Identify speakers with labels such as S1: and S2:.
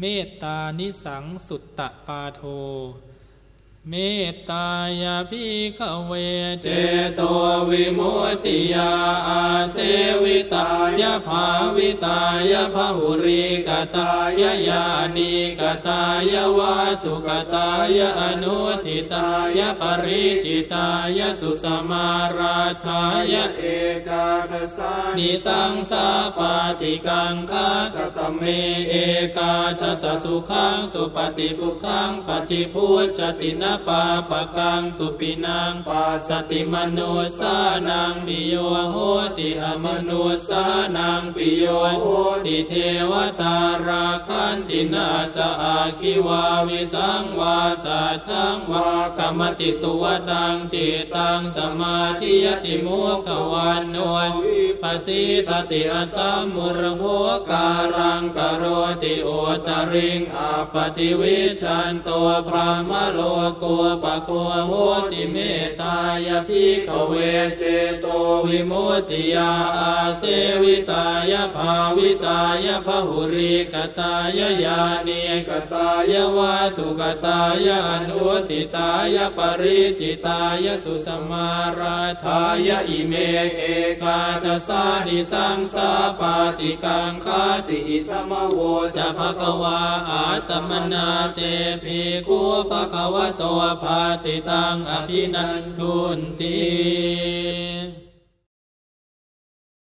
S1: เมตตานิสังสุตตะปาโท เมตตายาพิขเว
S2: เจโตวิมุตติยาอาเสวิตายาภาวิตายาภหุริกตายายานิกตายาวัตุกตายาอนุทิตายาปริจิตายาสุสมาราธายาเอกาทสานิสังสาปาติกังคากตเมเอกาทัสสุขังสุปฏิสุขังปฏิพุจตินาปาปะกังสุปินังปัสติมนุสานังปิโยโหติอมนุสานังปิโยโหติเทวตาราคันตินาสอาคิวาวิสังวาสัทธังวากรรมติตัวตุวะฏังจิตตัง สะมาธิยะติมุขะวัณโณ วิปปะสีทะติ อะสัมมุฬโหกาลัง กะโรติ อุตตะริงอัปปะฏิวิชฌันโต พรัหมะโลกูปะโคโหติเมตตายะ ภิกขะเวเจโตวิมุตติยาอาเสวิตายะ ภาวิตายะ พะหุลีกะตายะ ยานีกตายวัตุกตายอนุติตายปริจิตายสุสมาราธายอิเมเอกาตสานิสังสาปาติกังคาติอิธรรมโวจะภควาอาตมนาเตภิกขุภควโตวภาสิตังอภินันทุนติ